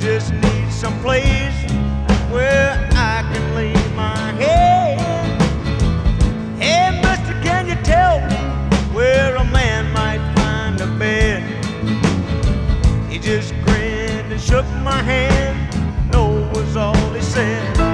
Just need some place where I can lay my head. Hey, mister, can you tell me where a man might find a bed? He just grinned and shook my hand. No was all he said.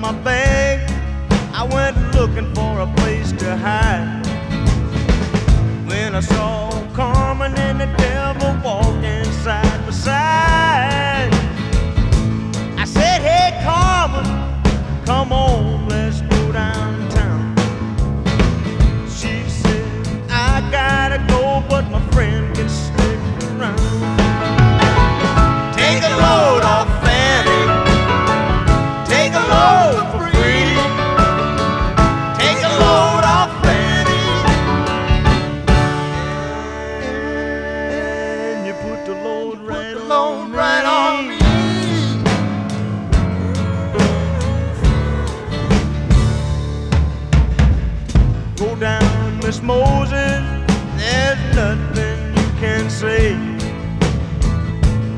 My bag. I went looking for a place to hide. When I saw Carmen and the devil Miss Moses. There's nothing you can say.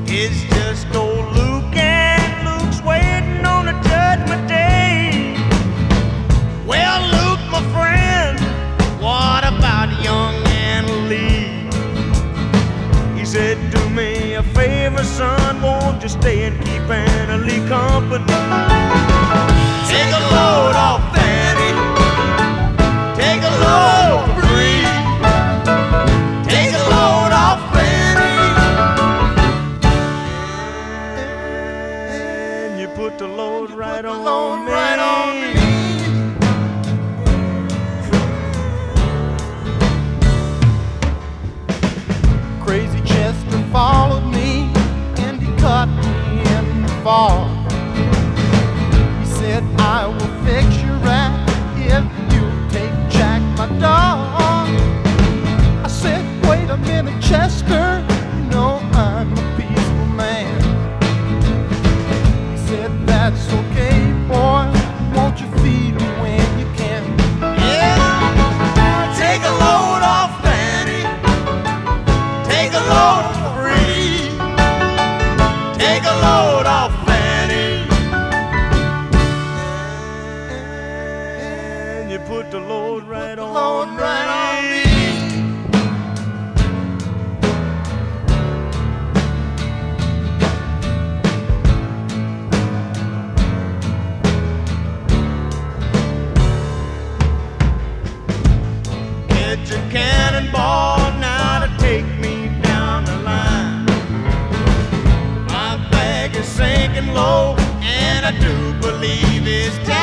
It's just old Luke and Luke's waiting on a judgment day. Well, Luke, my friend, what about young Anna Lee? He said, Do me a favor, son, won't you stay and keep Anna Lee company? Take a load off put the load right on me. Right on me. Crazy Chester followed me and he cut me in the fall. He said, I will fix you right if you take Jack, my dog. I said, wait a minute, Chester, put the load right, the on, load me. right on me. A cannonball now to take me down the line. My bag is sinking low, and I do believe it's time.